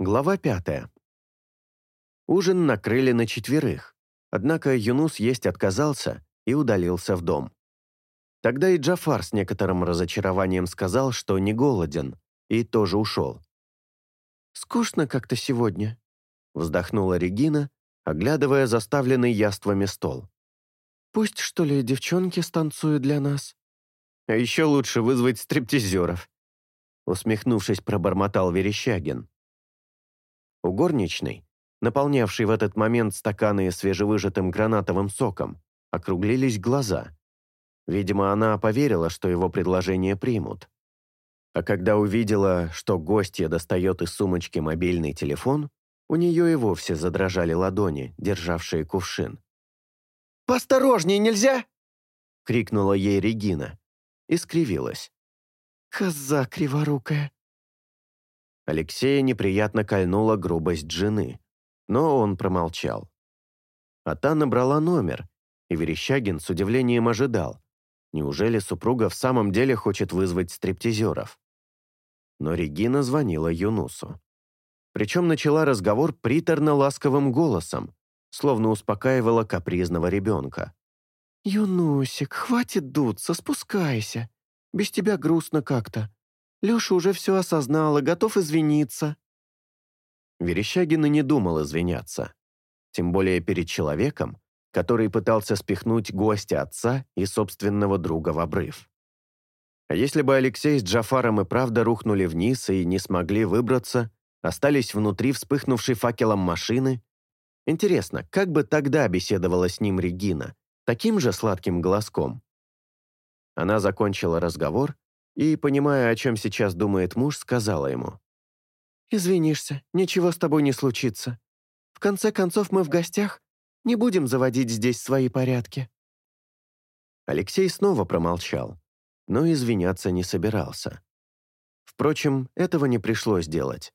Глава пятая. Ужин накрыли на четверых, однако Юнус есть отказался и удалился в дом. Тогда и Джафар с некоторым разочарованием сказал, что не голоден, и тоже ушел. «Скучно как-то сегодня», — вздохнула Регина, оглядывая заставленный яствами стол. «Пусть, что ли, девчонки станцуют для нас?» «А еще лучше вызвать стриптизеров», — усмехнувшись, пробормотал Верещагин. У горничной, наполнявшей в этот момент стаканы свежевыжатым гранатовым соком, округлились глаза. Видимо, она поверила, что его предложение примут. А когда увидела, что гостья достает из сумочки мобильный телефон, у нее и вовсе задрожали ладони, державшие кувшин. Посторожнее нельзя!» — крикнула ей Регина и скривилась. «Коза криворукая!» Алексея неприятно кольнула грубость жены, но он промолчал. А та набрала номер, и Верещагин с удивлением ожидал. Неужели супруга в самом деле хочет вызвать стриптизеров? Но Регина звонила Юнусу. Причем начала разговор приторно-ласковым голосом, словно успокаивала капризного ребенка. «Юнусик, хватит дуться, спускайся. Без тебя грустно как-то. Леша уже все осознала, готов извиниться». Верещагин и не думал извиняться. Тем более перед человеком, который пытался спихнуть гостя отца и собственного друга в обрыв. А если бы Алексей с Джафаром и правда рухнули вниз и не смогли выбраться, остались внутри вспыхнувшей факелом машины, интересно, как бы тогда беседовала с ним Регина, таким же сладким голоском? Она закончила разговор и, понимая, о чем сейчас думает муж, сказала ему. «Извинишься, ничего с тобой не случится. В конце концов, мы в гостях, не будем заводить здесь свои порядки». Алексей снова промолчал, но извиняться не собирался. Впрочем, этого не пришлось делать.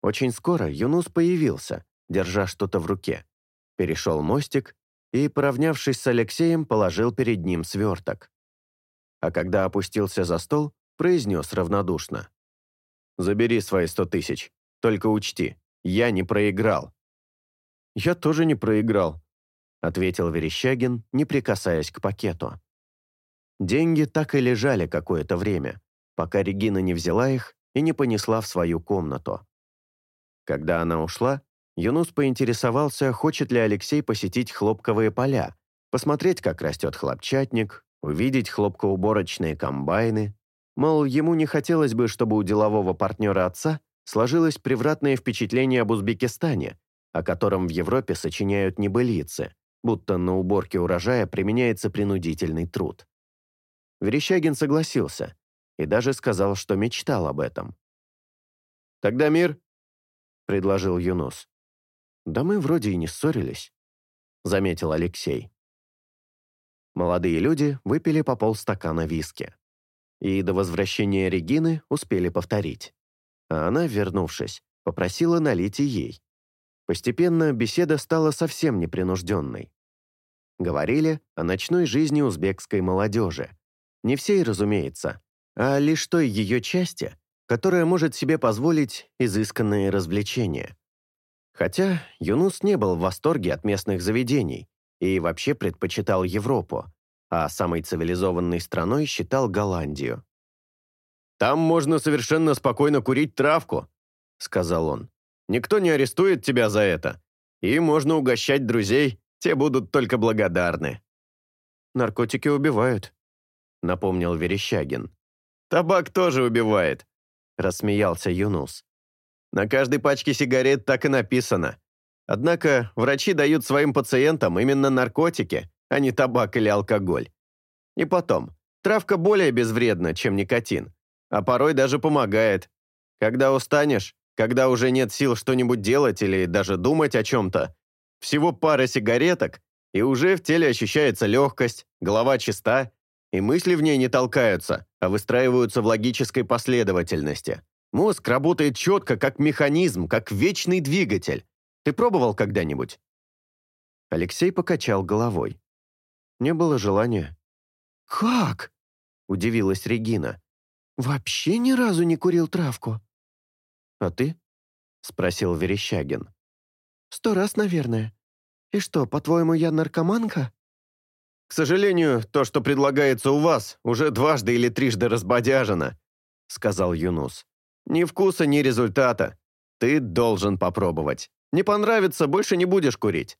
Очень скоро Юнус появился, держа что-то в руке. Перешел мостик и, поравнявшись с Алексеем, положил перед ним сверток. А когда опустился за стол, произнес равнодушно. «Забери свои сто тысяч. Только учти, я не проиграл». «Я тоже не проиграл», — ответил Верещагин, не прикасаясь к пакету. Деньги так и лежали какое-то время, пока Регина не взяла их и не понесла в свою комнату. Когда она ушла, Юнус поинтересовался, хочет ли Алексей посетить хлопковые поля, посмотреть, как растет хлопчатник, увидеть хлопкоуборочные комбайны Мол, ему не хотелось бы, чтобы у делового партнера отца сложилось превратное впечатление об Узбекистане, о котором в Европе сочиняют небылицы, будто на уборке урожая применяется принудительный труд. Верещагин согласился и даже сказал, что мечтал об этом. «Тогда мир», — предложил Юнус. «Да мы вроде и не ссорились», — заметил Алексей. Молодые люди выпили по полстакана виски и до возвращения Регины успели повторить. А она, вернувшись, попросила налить и ей. Постепенно беседа стала совсем непринужденной. Говорили о ночной жизни узбекской молодежи. Не всей, разумеется, а лишь той ее части, которая может себе позволить изысканные развлечения. Хотя Юнус не был в восторге от местных заведений и вообще предпочитал Европу, а самой цивилизованной страной считал Голландию. «Там можно совершенно спокойно курить травку», — сказал он. «Никто не арестует тебя за это. И можно угощать друзей, те будут только благодарны». «Наркотики убивают», — напомнил Верещагин. «Табак тоже убивает», — рассмеялся Юнус. «На каждой пачке сигарет так и написано. Однако врачи дают своим пациентам именно наркотики, а не табак или алкоголь. И потом, травка более безвредна, чем никотин, а порой даже помогает. Когда устанешь, когда уже нет сил что-нибудь делать или даже думать о чем-то, всего пара сигареток, и уже в теле ощущается легкость, голова чиста, и мысли в ней не толкаются, а выстраиваются в логической последовательности. Мозг работает четко, как механизм, как вечный двигатель. Ты пробовал когда-нибудь?» Алексей покачал головой не было желания». «Как?» — удивилась Регина. «Вообще ни разу не курил травку». «А ты?» — спросил Верещагин. «Сто раз, наверное. И что, по-твоему, я наркоманка?» «К сожалению, то, что предлагается у вас, уже дважды или трижды разбодяжено», — сказал Юнус. «Ни вкуса, ни результата. Ты должен попробовать. Не понравится, больше не будешь курить».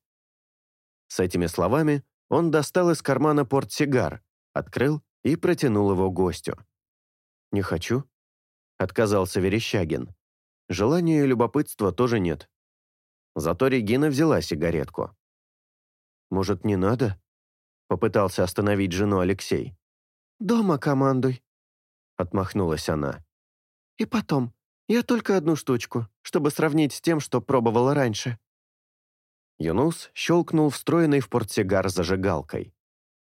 С этими словами он достал из кармана портсигар, открыл и протянул его гостю. «Не хочу», — отказался Верещагин. «Желания и любопытства тоже нет». Зато Регина взяла сигаретку. «Может, не надо?» — попытался остановить жену Алексей. «Дома командуй», — отмахнулась она. «И потом, я только одну штучку, чтобы сравнить с тем, что пробовала раньше». Юнус щелкнул встроенной в портсигар зажигалкой.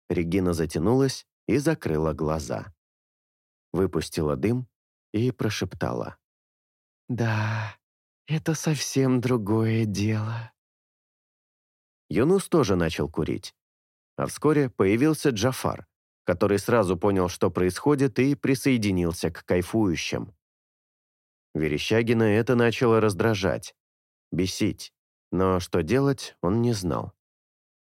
Регина затянулась и закрыла глаза. Выпустила дым и прошептала. «Да, это совсем другое дело». Юнус тоже начал курить. А вскоре появился Джафар, который сразу понял, что происходит, и присоединился к кайфующим. Верещагина это начало раздражать, бесить. Но что делать, он не знал.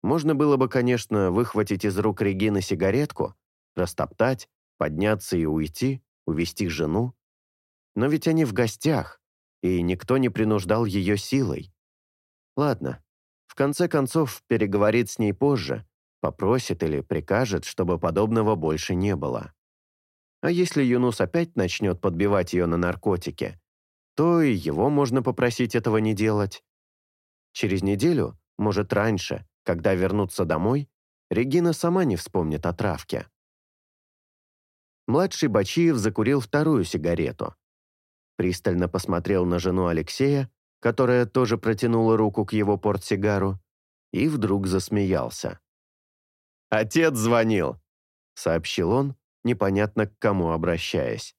Можно было бы, конечно, выхватить из рук Регины сигаретку, растоптать, подняться и уйти, увести жену. Но ведь они в гостях, и никто не принуждал ее силой. Ладно, в конце концов переговорит с ней позже, попросит или прикажет, чтобы подобного больше не было. А если Юнус опять начнет подбивать ее на наркотики, то и его можно попросить этого не делать. Через неделю, может, раньше, когда вернутся домой, Регина сама не вспомнит о травке. Младший Бачиев закурил вторую сигарету. Пристально посмотрел на жену Алексея, которая тоже протянула руку к его портсигару, и вдруг засмеялся. «Отец звонил», — сообщил он, непонятно к кому обращаясь.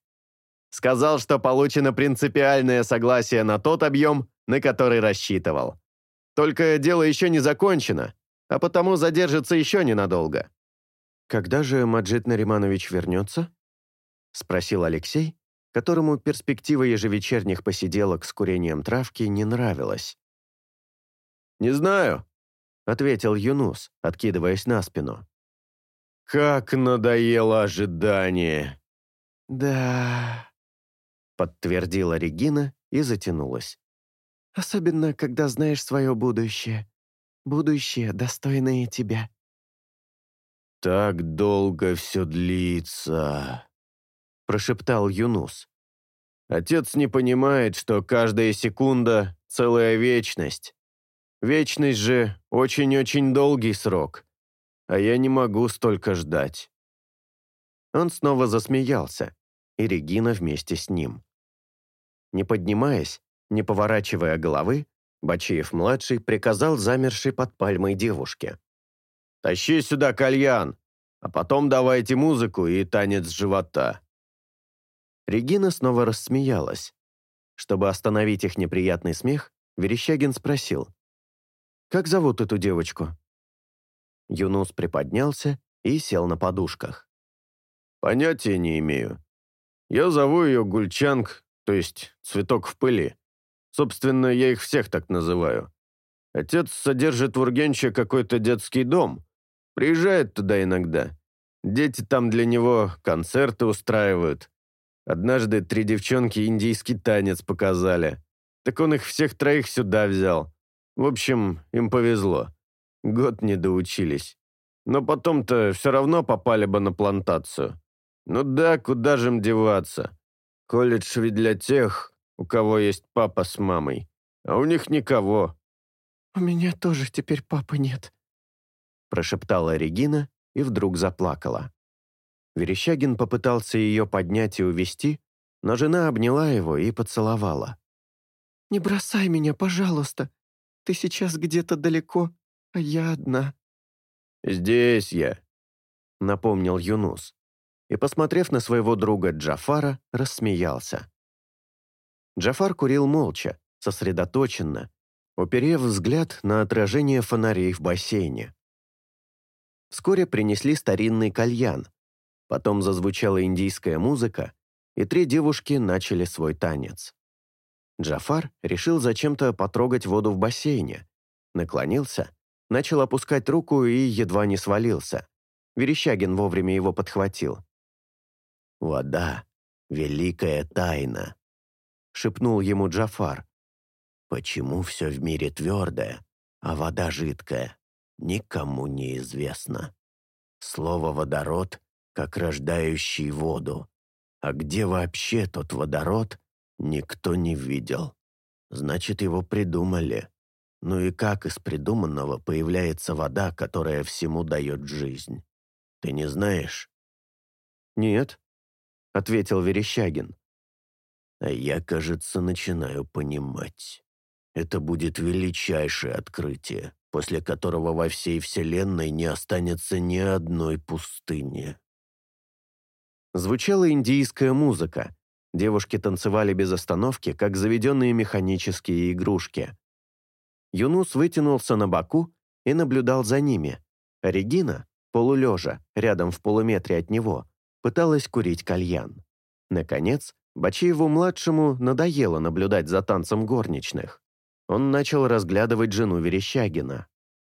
«Сказал, что получено принципиальное согласие на тот объем, на который рассчитывал. Только дело еще не закончено, а потому задержится еще ненадолго». «Когда же Маджид Нариманович вернется?» — спросил Алексей, которому перспектива ежевечерних посиделок с курением травки не нравилась. «Не знаю», — ответил Юнус, откидываясь на спину. «Как надоело ожидание!» «Да...» — подтвердила Регина и затянулась. Особенно, когда знаешь свое будущее. Будущее, достойное тебя. «Так долго все длится», — прошептал Юнус. «Отец не понимает, что каждая секунда — целая вечность. Вечность же очень-очень долгий срок, а я не могу столько ждать». Он снова засмеялся, и Регина вместе с ним. Не поднимаясь, не поворачивая головы, Бачиев-младший приказал замершей под пальмой девушке. «Тащи сюда кальян, а потом давайте музыку и танец живота». Регина снова рассмеялась. Чтобы остановить их неприятный смех, Верещагин спросил. «Как зовут эту девочку?» Юнус приподнялся и сел на подушках. «Понятия не имею. Я зову ее Гульчанг, то есть цветок в пыли. Собственно, я их всех так называю. Отец содержит в Ургенче какой-то детский дом. Приезжает туда иногда. Дети там для него концерты устраивают. Однажды три девчонки индийский танец показали. Так он их всех троих сюда взял. В общем, им повезло. Год не доучились. Но потом-то все равно попали бы на плантацию. Ну да, куда же им деваться? Колледж ведь для тех, у кого есть папа с мамой, а у них никого». «У меня тоже теперь папы нет», — прошептала Регина и вдруг заплакала. Верещагин попытался ее поднять и увести, но жена обняла его и поцеловала. «Не бросай меня, пожалуйста. Ты сейчас где-то далеко, а я одна». «Здесь я», — напомнил Юнус. И, посмотрев на своего друга Джафара, рассмеялся. Джафар курил молча, сосредоточенно, уперев взгляд на отражение фонарей в бассейне. Вскоре принесли старинный кальян, потом зазвучала индийская музыка, и три девушки начали свой танец. Джафар решил зачем-то потрогать воду в бассейне, наклонился, начал опускать руку и едва не свалился. Верещагин вовремя его подхватил. «Вода — великая тайна», — шепнул ему Джафар. «Почему все в мире твердое, а вода жидкая, никому не известно. Слово «водород» как рождающий воду. А где вообще тот водород, никто не видел. Значит, его придумали. Ну и как из придуманного появляется вода, которая всему дает жизнь? Ты не знаешь?» «Нет», — ответил Верещагин. А я, кажется, начинаю понимать. Это будет величайшее открытие, после которого во всей Вселенной не останется ни одной пустыни. Звучала индийская музыка. Девушки танцевали без остановки, как заведенные механические игрушки. Юнус вытянулся на боку и наблюдал за ними. Регина, полулежа, рядом в полуметре от него, пыталась курить кальян. Наконец, Бачиеву-младшему надоело наблюдать за танцем горничных. Он начал разглядывать жену Верещагина.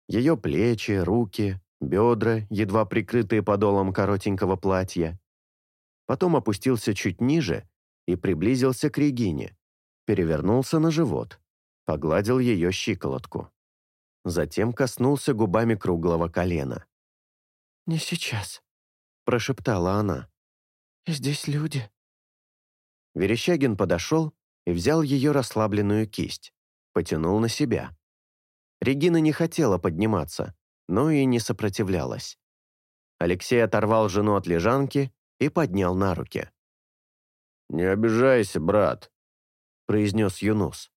Ее плечи, руки, бедра, едва прикрытые подолом коротенького платья. Потом опустился чуть ниже и приблизился к Регине, перевернулся на живот, погладил ее щиколотку. Затем коснулся губами круглого колена. «Не сейчас», — прошептала она. «Здесь люди». Верещагин подошел и взял ее расслабленную кисть, потянул на себя. Регина не хотела подниматься, но и не сопротивлялась. Алексей оторвал жену от лежанки и поднял на руки. «Не обижайся, брат», — произнес Юнус.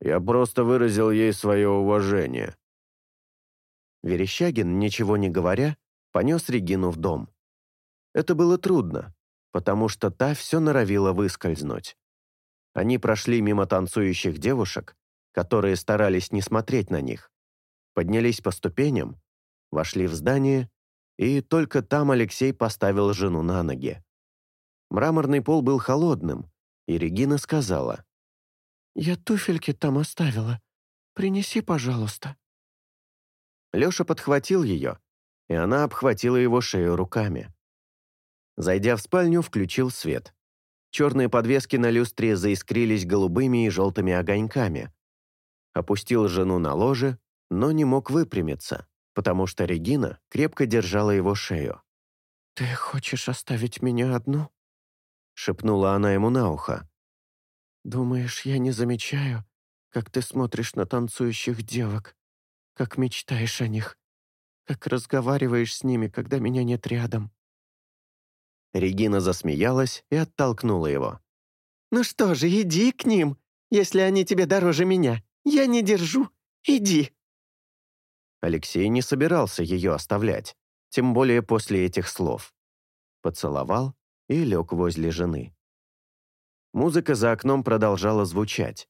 «Я просто выразил ей свое уважение». Верещагин, ничего не говоря, понес Регину в дом. Это было трудно, потому что та все норовила выскользнуть. Они прошли мимо танцующих девушек, которые старались не смотреть на них, поднялись по ступеням, вошли в здание, и только там Алексей поставил жену на ноги. Мраморный пол был холодным, и Регина сказала. «Я туфельки там оставила. Принеси, пожалуйста». Леша подхватил ее, и она обхватила его шею руками. Зайдя в спальню, включил свет. Черные подвески на люстре заискрились голубыми и желтыми огоньками. Опустил жену на ложе, но не мог выпрямиться, потому что Регина крепко держала его шею. «Ты хочешь оставить меня одну?» — шепнула она ему на ухо. «Думаешь, я не замечаю, как ты смотришь на танцующих девок, как мечтаешь о них, как разговариваешь с ними, когда меня нет рядом?» Регина засмеялась и оттолкнула его. «Ну что же, иди к ним, если они тебе дороже меня. Я не держу. Иди». Алексей не собирался ее оставлять, тем более после этих слов. Поцеловал и лег возле жены. Музыка за окном продолжала звучать.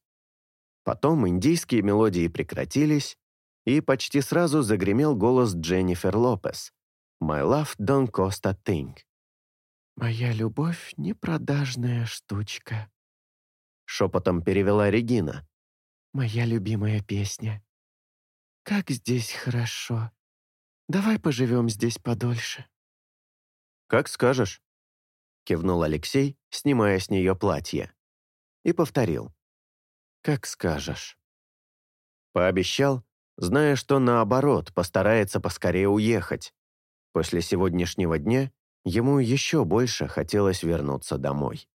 Потом индийские мелодии прекратились, и почти сразу загремел голос Дженнифер Лопес «My love don't cost a thing». «Моя любовь — непродажная штучка», — шепотом перевела Регина. «Моя любимая песня. Как здесь хорошо. Давай поживем здесь подольше». «Как скажешь», — кивнул Алексей, снимая с нее платье. И повторил. «Как скажешь». Пообещал, зная, что наоборот, постарается поскорее уехать. После сегодняшнего дня Ему еще больше хотелось вернуться домой.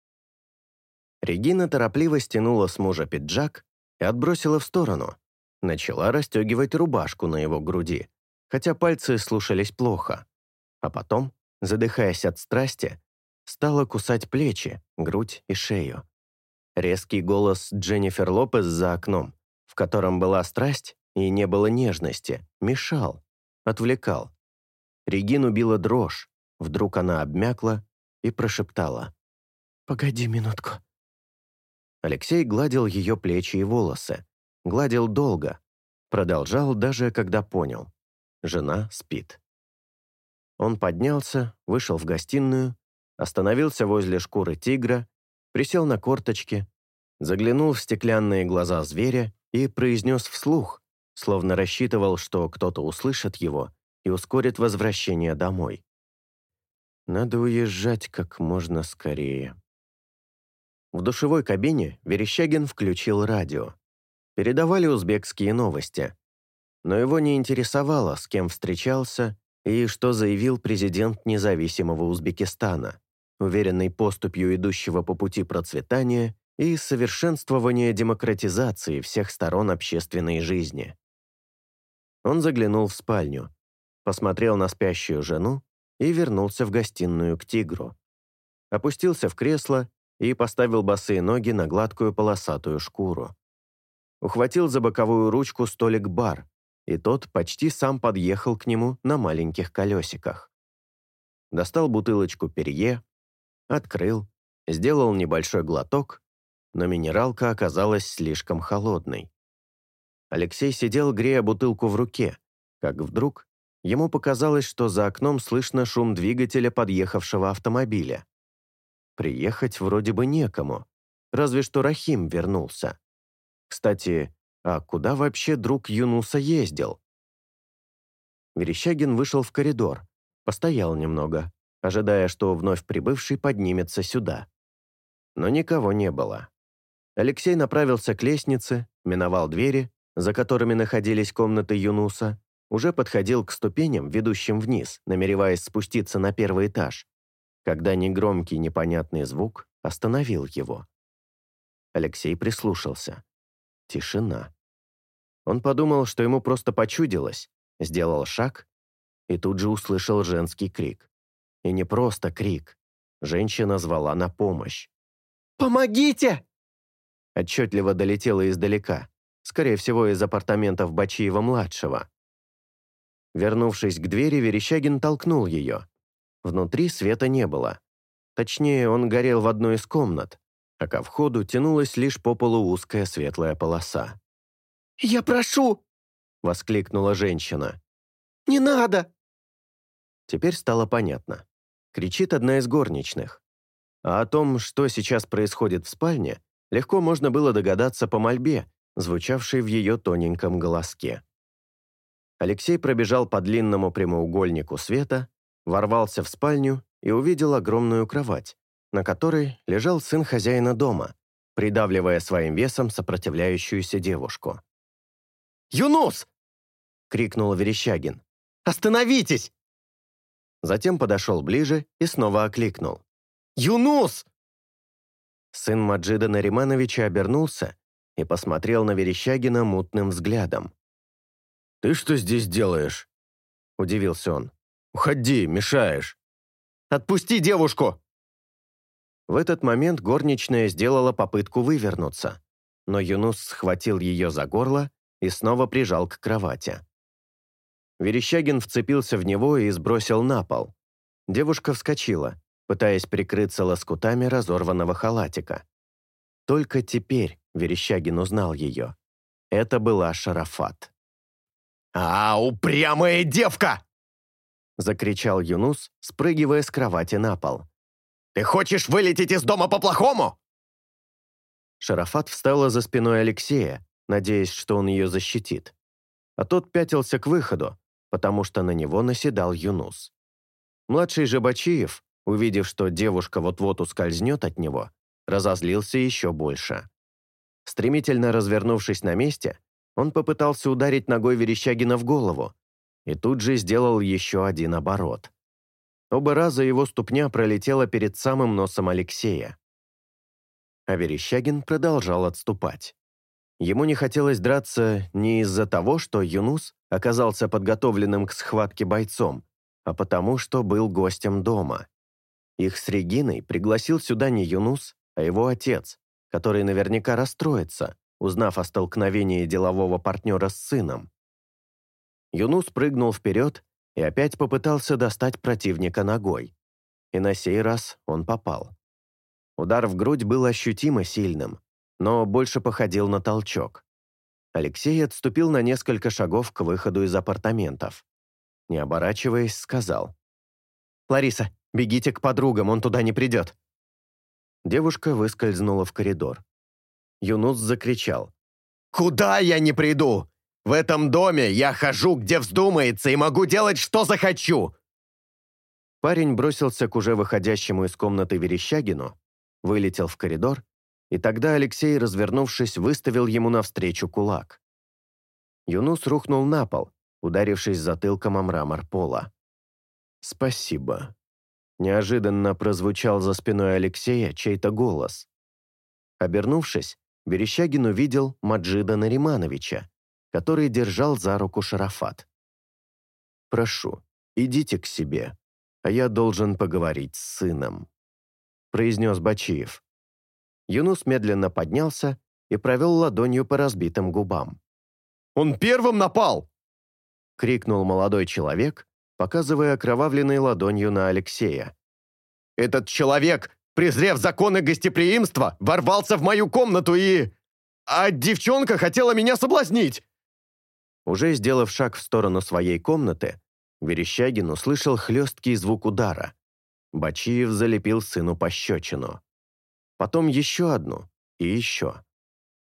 Регина торопливо стянула с мужа пиджак и отбросила в сторону. Начала расстегивать рубашку на его груди, хотя пальцы слушались плохо. А потом, задыхаясь от страсти, стала кусать плечи, грудь и шею. Резкий голос Дженнифер Лопес за окном, в котором была страсть и не было нежности, мешал, отвлекал. Регину била дрожь, Вдруг она обмякла и прошептала. «Погоди минутку». Алексей гладил ее плечи и волосы. Гладил долго. Продолжал даже, когда понял. Жена спит. Он поднялся, вышел в гостиную, остановился возле шкуры тигра, присел на корточки, заглянул в стеклянные глаза зверя и произнес вслух, словно рассчитывал, что кто-то услышит его и ускорит возвращение домой. Надо уезжать как можно скорее. В душевой кабине Верещагин включил радио. Передавали узбекские новости. Но его не интересовало, с кем встречался и что заявил президент независимого Узбекистана, уверенный поступью идущего по пути процветания и совершенствования демократизации всех сторон общественной жизни. Он заглянул в спальню, посмотрел на спящую жену и вернулся в гостиную к тигру. Опустился в кресло и поставил босые ноги на гладкую полосатую шкуру. Ухватил за боковую ручку столик-бар, и тот почти сам подъехал к нему на маленьких колесиках. Достал бутылочку перье, открыл, сделал небольшой глоток, но минералка оказалась слишком холодной. Алексей сидел, грея бутылку в руке, как вдруг Ему показалось, что за окном слышно шум двигателя подъехавшего автомобиля. Приехать вроде бы некому, разве что Рахим вернулся. Кстати, а куда вообще друг Юнуса ездил? Верещагин вышел в коридор, постоял немного, ожидая, что вновь прибывший поднимется сюда. Но никого не было. Алексей направился к лестнице, миновал двери, за которыми находились комнаты Юнуса, уже подходил к ступеням, ведущим вниз, намереваясь спуститься на первый этаж, когда негромкий непонятный звук остановил его. Алексей прислушался. Тишина. Он подумал, что ему просто почудилось, сделал шаг и тут же услышал женский крик. И не просто крик. Женщина звала на помощь. «Помогите!» Отчетливо долетела издалека, скорее всего, из апартаментов Бачиева-младшего. Вернувшись к двери, Верещагин толкнул ее. Внутри света не было. Точнее, он горел в одной из комнат, а ко входу тянулась лишь по полу узкая светлая полоса. «Я прошу!» — воскликнула женщина. «Не надо!» Теперь стало понятно. Кричит одна из горничных. А о том, что сейчас происходит в спальне, легко можно было догадаться по мольбе, звучавшей в ее тоненьком голоске. Алексей пробежал по длинному прямоугольнику света, ворвался в спальню и увидел огромную кровать, на которой лежал сын хозяина дома, придавливая своим весом сопротивляющуюся девушку. «Юнус!» — крикнул Верещагин. «Остановитесь!» Затем подошел ближе и снова окликнул. «Юнус!» Сын Маджида Наримановича обернулся и посмотрел на Верещагина мутным взглядом. «Ты что здесь делаешь?» – удивился он. «Уходи, мешаешь». «Отпусти девушку!» В этот момент горничная сделала попытку вывернуться, но Юнус схватил ее за горло и снова прижал к кровати. Верещагин вцепился в него и сбросил на пол. Девушка вскочила, пытаясь прикрыться лоскутами разорванного халатика. Только теперь Верещагин узнал ее. Это была Шарафат. «А, упрямая девка!» — закричал Юнус, спрыгивая с кровати на пол. «Ты хочешь вылететь из дома по-плохому?» Шарафат встала за спиной Алексея, надеясь, что он ее защитит. А тот пятился к выходу, потому что на него наседал Юнус. Младший Жабачиев, увидев, что девушка вот-вот ускользнет от него, разозлился еще больше. Стремительно развернувшись на месте, он попытался ударить ногой Верещагина в голову и тут же сделал еще один оборот. Оба раза его ступня пролетела перед самым носом Алексея. А Верещагин продолжал отступать. Ему не хотелось драться не из-за того, что Юнус оказался подготовленным к схватке бойцом, а потому что был гостем дома. Их с Региной пригласил сюда не Юнус, а его отец, который наверняка расстроится, узнав о столкновении делового партнера с сыном. Юнус прыгнул вперед и опять попытался достать противника ногой. И на сей раз он попал. Удар в грудь был ощутимо сильным, но больше походил на толчок. Алексей отступил на несколько шагов к выходу из апартаментов. Не оборачиваясь, сказал. «Лариса, бегите к подругам, он туда не придет». Девушка выскользнула в коридор. Юнус закричал. «Куда я не приду? В этом доме я хожу, где вздумается, и могу делать, что захочу!» Парень бросился к уже выходящему из комнаты Верещагину, вылетел в коридор, и тогда Алексей, развернувшись, выставил ему навстречу кулак. Юнус рухнул на пол, ударившись затылком о мрамор пола. «Спасибо», — неожиданно прозвучал за спиной Алексея чей-то голос. Обернувшись, Верещагин увидел Маджида Наримановича, который держал за руку Шарафат. «Прошу, идите к себе, а я должен поговорить с сыном», произнес Бачиев. Юнус медленно поднялся и провел ладонью по разбитым губам. «Он первым напал!» — крикнул молодой человек, показывая окровавленной ладонью на Алексея. «Этот человек Презрев законы гостеприимства, ворвался в мою комнату и... А девчонка хотела меня соблазнить!» Уже сделав шаг в сторону своей комнаты, Верещагин услышал хлесткий звук удара. Бачиев залепил сыну пощечину. Потом еще одну и еще.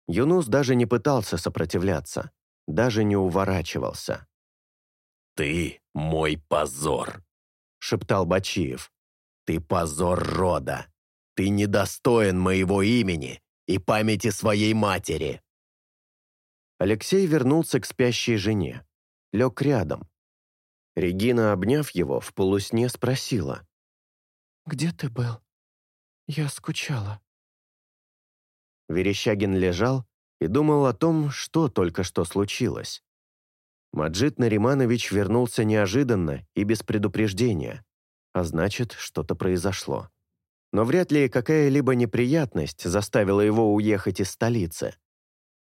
Юнус даже не пытался сопротивляться, даже не уворачивался. «Ты мой позор!» — шептал Бачиев. Ты позор рода. Ты недостоин моего имени и памяти своей матери. Алексей вернулся к спящей жене. Лег рядом. Регина, обняв его, в полусне спросила. «Где ты был? Я скучала». Верещагин лежал и думал о том, что только что случилось. Маджид Нариманович вернулся неожиданно и без предупреждения а значит, что-то произошло. Но вряд ли какая-либо неприятность заставила его уехать из столицы.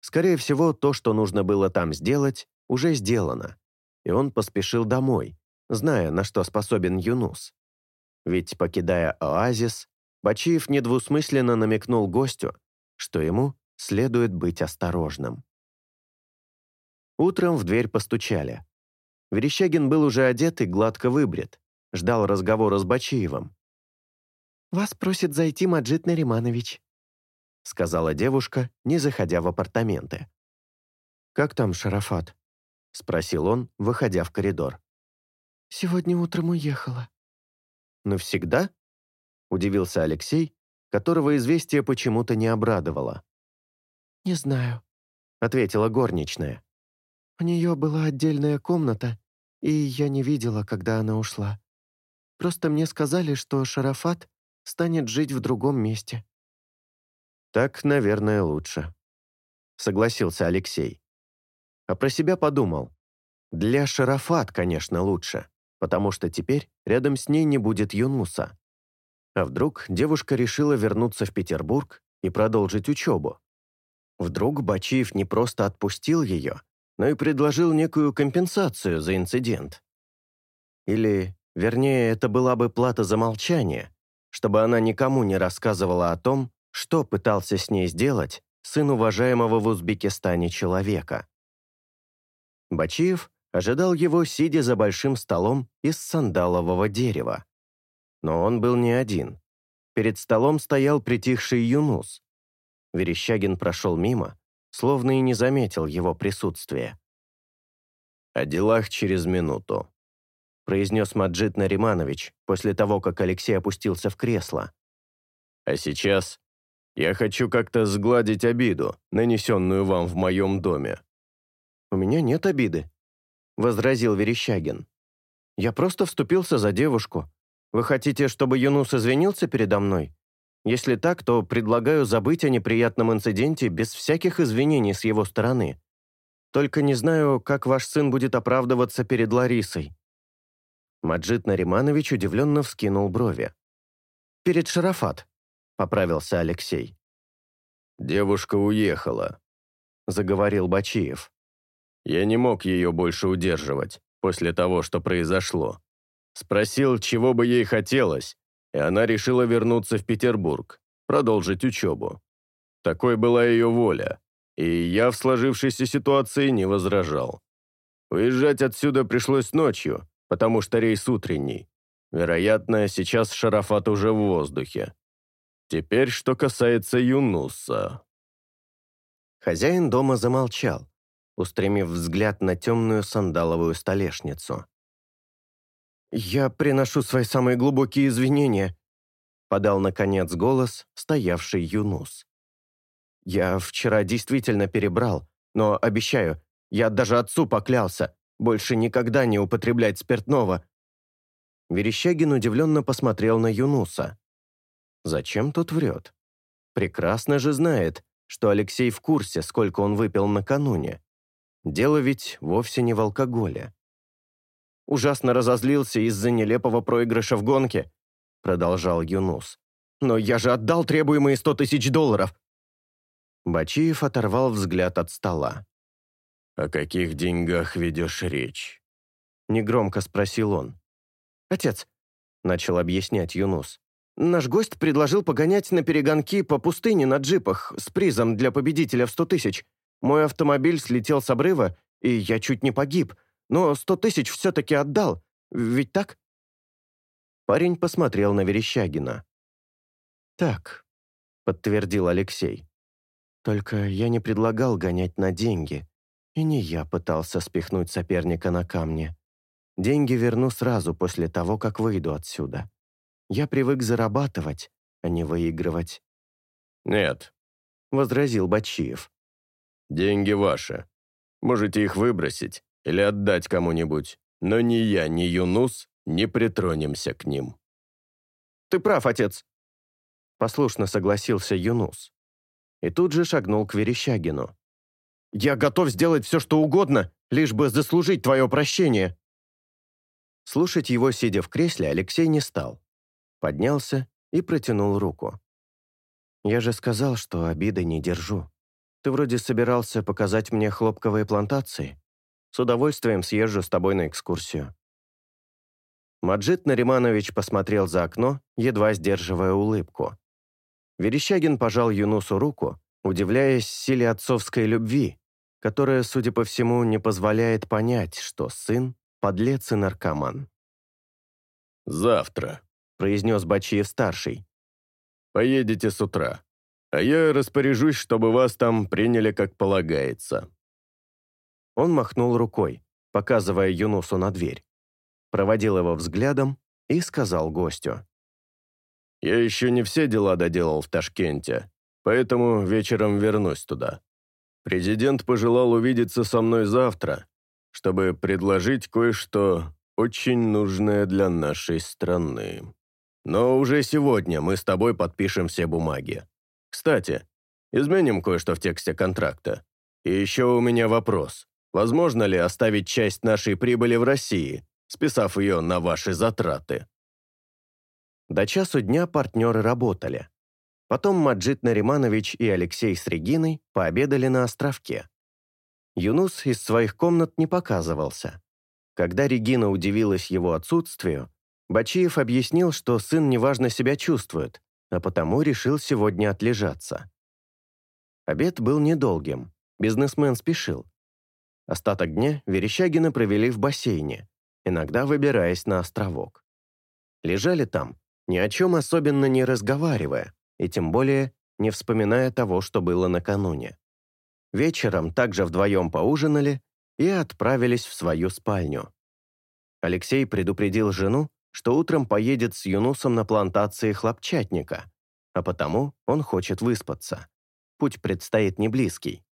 Скорее всего, то, что нужно было там сделать, уже сделано. И он поспешил домой, зная, на что способен Юнус. Ведь, покидая оазис, Бачиев недвусмысленно намекнул гостю, что ему следует быть осторожным. Утром в дверь постучали. Верещагин был уже одет и гладко выбрит ждал разговора с Бачиевым. «Вас просит зайти Маджид Нариманович», — сказала девушка, не заходя в апартаменты. «Как там Шарафат?» — спросил он, выходя в коридор. «Сегодня утром уехала». «Навсегда?» — удивился Алексей, которого известие почему-то не обрадовало. «Не знаю», — ответила горничная. «У нее была отдельная комната, и я не видела, когда она ушла. Просто мне сказали, что Шарафат станет жить в другом месте». «Так, наверное, лучше», — согласился Алексей. А про себя подумал. «Для Шарафат, конечно, лучше, потому что теперь рядом с ней не будет Юнуса». А вдруг девушка решила вернуться в Петербург и продолжить учебу? Вдруг Бачиев не просто отпустил ее, но и предложил некую компенсацию за инцидент? Или Вернее, это была бы плата за молчание, чтобы она никому не рассказывала о том, что пытался с ней сделать сын уважаемого в Узбекистане человека. Бачиев ожидал его, сидя за большим столом из сандалового дерева. Но он был не один. Перед столом стоял притихший Юнус. Верещагин прошел мимо, словно и не заметил его присутствия. «О делах через минуту», произнес Маджид Нариманович после того, как Алексей опустился в кресло. «А сейчас я хочу как-то сгладить обиду, нанесенную вам в моем доме». «У меня нет обиды», — возразил Верещагин. «Я просто вступился за девушку. Вы хотите, чтобы Юнус извинился передо мной? Если так, то предлагаю забыть о неприятном инциденте без всяких извинений с его стороны. Только не знаю, как ваш сын будет оправдываться перед Ларисой». Маджид Нариманович удивленно вскинул брови. «Перед Шарафат», — поправился Алексей. «Девушка уехала», — заговорил Бачиев. «Я не мог ее больше удерживать после того, что произошло. Спросил, чего бы ей хотелось, и она решила вернуться в Петербург, продолжить учебу. Такой была ее воля, и я в сложившейся ситуации не возражал. Уезжать отсюда пришлось ночью, потому что рейс утренний. Вероятно, сейчас Шарафат уже в воздухе. Теперь, что касается Юнуса. Хозяин дома замолчал, устремив взгляд на темную сандаловую столешницу. «Я приношу свои самые глубокие извинения», — подал, наконец, голос стоявший Юнус. «Я вчера действительно перебрал, но, обещаю, я даже отцу поклялся, больше никогда не употреблять спиртного». Верещагин удивленно посмотрел на Юнуса. «Зачем тот врет? Прекрасно же знает, что Алексей в курсе, сколько он выпил накануне. Дело ведь вовсе не в алкоголе». «Ужасно разозлился из-за нелепого проигрыша в гонке», — продолжал Юнус. «Но я же отдал требуемые сто тысяч долларов!» Бачиев оторвал взгляд от стола. «О каких деньгах ведешь речь?» Негромко спросил он. «Отец», — начал объяснять Юнус, «наш гость предложил погонять на перегонки по пустыне на джипах с призом для победителя в сто тысяч. Мой автомобиль слетел с обрыва, и я чуть не погиб, но сто тысяч все-таки отдал. Ведь так?» Парень посмотрел на Верещагина. «Так», — подтвердил Алексей. «Только я не предлагал гонять на деньги. И не я пытался спихнуть соперника на камни. Деньги верну сразу после того, как выйду отсюда. Я привык зарабатывать, а не выигрывать. «Нет», — возразил Бачиев. «Деньги ваши. Можете их выбросить или отдать кому-нибудь, но ни я, ни Юнус не притронемся к ним». «Ты прав, отец», — послушно согласился Юнус. И тут же шагнул к Верещагину. Я готов сделать все, что угодно, лишь бы заслужить твое прощение». Слушать его, сидя в кресле, Алексей не стал. Поднялся и протянул руку. «Я же сказал, что обиды не держу. Ты вроде собирался показать мне хлопковые плантации. С удовольствием съезжу с тобой на экскурсию». Маджид Нариманович посмотрел за окно, едва сдерживая улыбку. Верещагин пожал Юнусу руку, удивляясь силе отцовской любви, которая, судя по всему, не позволяет понять, что сын – подлец и наркоман. «Завтра», – произнес Бачиев-старший. «Поедете с утра, а я распоряжусь, чтобы вас там приняли как полагается». Он махнул рукой, показывая Юнусу на дверь, проводил его взглядом и сказал гостю. «Я еще не все дела доделал в Ташкенте, поэтому вечером вернусь туда. Президент пожелал увидеться со мной завтра, чтобы предложить кое-что очень нужное для нашей страны. Но уже сегодня мы с тобой подпишем все бумаги. Кстати, изменим кое-что в тексте контракта. И еще у меня вопрос. Возможно ли оставить часть нашей прибыли в России, списав ее на ваши затраты? До часу дня партнеры работали. Потом Маджид Нариманович и Алексей с Региной пообедали на островке. Юнус из своих комнат не показывался. Когда Регина удивилась его отсутствию, Бачиев объяснил, что сын неважно себя чувствует, а потому решил сегодня отлежаться. Обед был недолгим, бизнесмен спешил. Остаток дня Верещагина провели в бассейне, иногда выбираясь на островок. Лежали там, ни о чем особенно не разговаривая, и тем более не вспоминая того, что было накануне. Вечером также вдвоем поужинали и отправились в свою спальню. Алексей предупредил жену, что утром поедет с Юнусом на плантации хлопчатника, а потому он хочет выспаться. Путь предстоит не близкий.